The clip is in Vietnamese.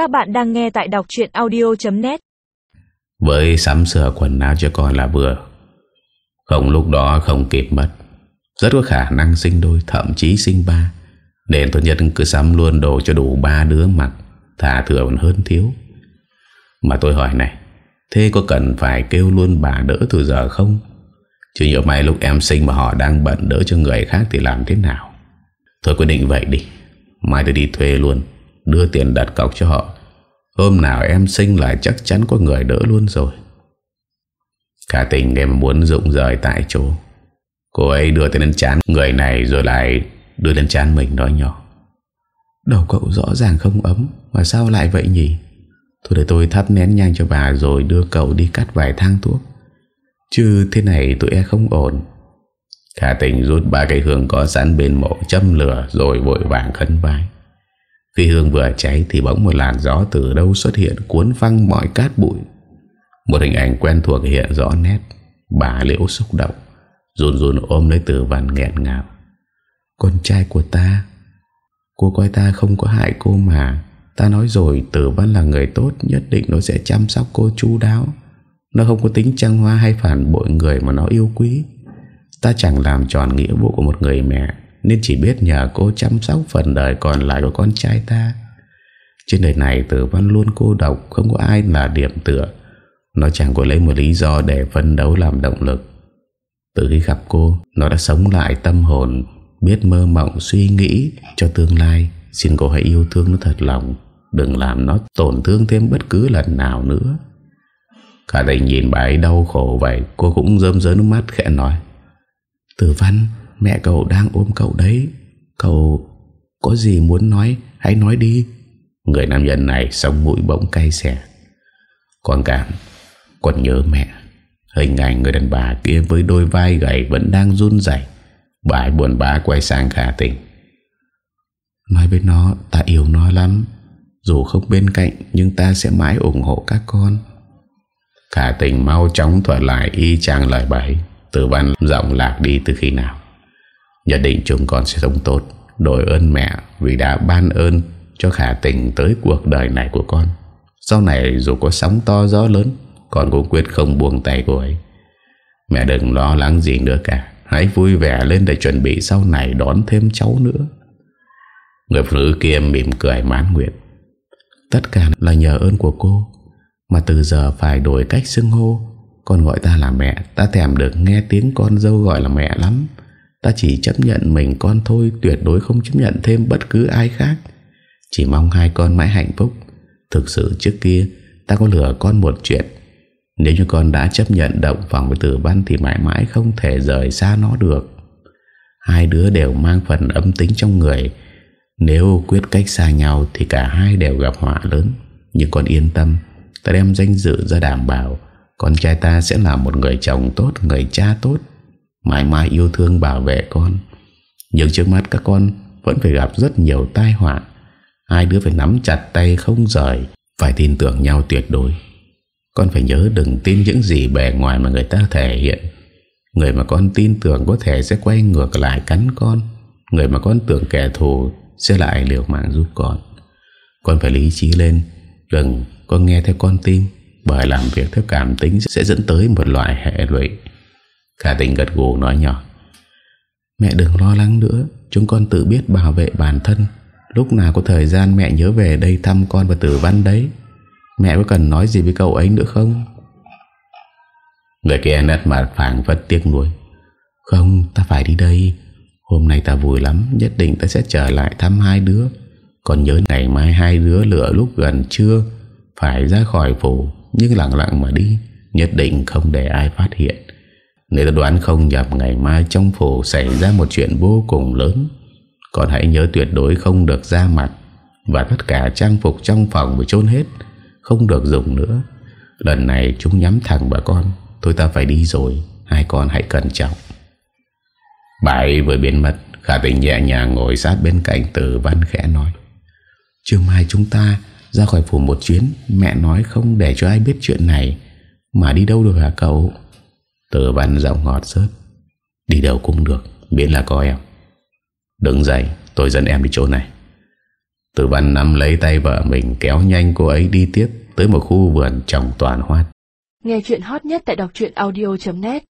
Các bạn đang nghe tại đọc chuyện audio.net Với sắm sửa quần áo cho con là vừa. Không lúc đó không kịp mất. Rất có khả năng sinh đôi, Thậm chí sinh ba. Nên tốt nhất cứ sắm luôn đồ cho đủ ba đứa mặc Thả thừa còn hơn thiếu. Mà tôi hỏi này, Thế có cần phải kêu luôn bà đỡ từ giờ không? Chứ nhiều mai lúc em sinh mà họ đang bận đỡ cho người khác thì làm thế nào? Thôi quyết định vậy đi. Mai tôi đi thuê luôn. Đưa tiền đặt cọc cho họ. Hôm nào em sinh lại chắc chắn có người đỡ luôn rồi. Cả tình em muốn rụng rời tại chỗ. Cô ấy đưa tên lên chán người này rồi lại đưa lên chán mình nói nhỏ. Đầu cậu rõ ràng không ấm, Mà sao lại vậy nhỉ? Thôi để tôi thắp nén nhang cho bà Rồi đưa cậu đi cắt vài thang thuốc. Chứ thế này tụi em không ổn. Khả tình rút ba cây hương có sẵn bên mộ châm lửa Rồi vội vàng khấn vai. Khi hương vừa cháy Thì bỗng một làn gió từ đâu xuất hiện Cuốn phăng mọi cát bụi. Một hình ảnh quen thuộc hiện rõ nét. Bà liễu xúc động, Run run ôm lấy tử văn nghẹn ngào. Con trai của ta, Cô coi ta không có hại cô mà. Ta nói rồi tử văn là người tốt, Nhất định nó sẽ chăm sóc cô chu đáo. Nó không có tính trăng hoa hay phản bội người mà nó yêu quý. Ta chẳng làm tròn nghĩa vụ của một người mẹ. Nên chỉ biết nhờ cô chăm sóc phần đời còn lại của con trai ta. Trên đời này tử văn luôn cô độc, Không có ai là điểm tựa. Nó chẳng có lấy một lý do để phân đấu làm động lực. Từ khi gặp cô, Nó đã sống lại tâm hồn, Biết mơ mộng, suy nghĩ cho tương lai. Xin cô hãy yêu thương nó thật lòng, Đừng làm nó tổn thương thêm bất cứ lần nào nữa. Cả tình nhìn bà ấy đau khổ vậy, Cô cũng rơm rớn nước mắt khẽ nói, Tử văn Mẹ cậu đang ôm cậu đấy. Cậu có gì muốn nói Hãy nói đi. Người nam nhân này sống mũi bỗng cay xẻ Con cảm Con nhớ mẹ. Hình ảnh người đàn bà kia với đôi vai gầy Vẫn đang run dày Bà ấy buồn bã quay sang khả tình Nói với nó Ta yêu nó lắm. Dù không bên cạnh Nhưng ta sẽ mãi ủng hộ các con. Khả tình mau chóng thuật lại Y chang lời bảy Tử văn giọng lạc đi từ khi nào Nhất định chúng con sẽ sống tốt. Đổi ơn mẹ Vì đã ban ơn cho khả tình Tới cuộc đời này của con. Sau này dù có sóng to gió lớn, Con cũng quyết không buông tay cô ấy. Mẹ đừng lo lắng gì nữa cả. Hãy vui vẻ lên để chuẩn bị Sau này đón thêm cháu nữa. Người phụ nữ kia mỉm cười mãn nguyện. Tất cả là nhờ ơn của cô, Mà từ giờ phải đổi cách xưng hô. Con gọi ta là mẹ, Ta thèm được nghe tiếng con dâu gọi là mẹ lắm. Ta chỉ chấp nhận mình con thôi, Tuyệt đối không chấp nhận thêm bất cứ ai khác. Chỉ mong hai con mãi hạnh phúc. Thực sự trước kia, Ta có lừa con một chuyện. Nếu như con đã chấp nhận động phòng với tử văn Thì mãi mãi không thể rời xa nó được. Hai đứa đều mang phần âm tính trong người. Nếu quyết cách xa nhau Thì cả hai đều gặp họa lớn. Nhưng con yên tâm, Ta đem danh dự ra đảm bảo. Con trai ta sẽ là một người chồng tốt, Người cha tốt. Mãi mãi yêu thương bảo vệ con. Nhưng trước mắt các con Vẫn phải gặp rất nhiều tai họa. Hai đứa phải nắm chặt tay không rời, Phải tin tưởng nhau tuyệt đối. Con phải nhớ đừng tin những gì bề ngoài mà người ta thể hiện. Người mà con tin tưởng có thể sẽ quay ngược lại cắn con. Người mà con tưởng kẻ thù sẽ lại liều mạng giúp con. Con phải lý trí lên, Đừng có nghe theo con tim, Bởi làm việc theo cảm tính sẽ dẫn tới một loại hệ lụy. Khả tình gật gù nói nhỏ, Mẹ đừng lo lắng nữa, Chúng con tự biết bảo vệ bản thân. Lúc nào có thời gian mẹ nhớ về đây thăm con và tử văn đấy. Mẹ có cần nói gì với cậu ấy nữa không? Người kia nét mặt phản phất tiếc nuối, Không, ta phải đi đây. Hôm nay ta vui lắm, Nhất định ta sẽ trở lại thăm hai đứa. Còn nhớ ngày mai hai đứa lựa lúc gần trưa, Phải ra khỏi phủ, Nhưng lặng lặng mà đi, Nhất định không để ai phát hiện. Nếu ta đoán không nhập ngày mai trong phủ Xảy ra một chuyện vô cùng lớn. Còn hãy nhớ tuyệt đối không được ra mặt Và tất cả trang phục trong phòng Phải chôn hết, Không được dùng nữa. Lần này chúng nhắm thẳng bà con, Thôi ta phải đi rồi, Hai con hãy cẩn trọng. Bà ấy vừa biến mất, Khả tình nhẹ nhàng ngồi sát bên cạnh Tử văn khẽ nói Chiều mai chúng ta ra khỏi phủ một chuyến, Mẹ nói không để cho ai biết chuyện này. Mà đi đâu được hả cậu? Tử văn giọng ngọt rớt. Đi đâu cũng được, Miễn là có em. Đừng dậy, tôi dẫn em đi chỗ này. Tử văn nắm lấy tay vợ mình, kéo nhanh cô ấy đi tiếp tới một khu vườn trồng toàn hoa. Nghe chuyện hot nhất tại đọc audio.net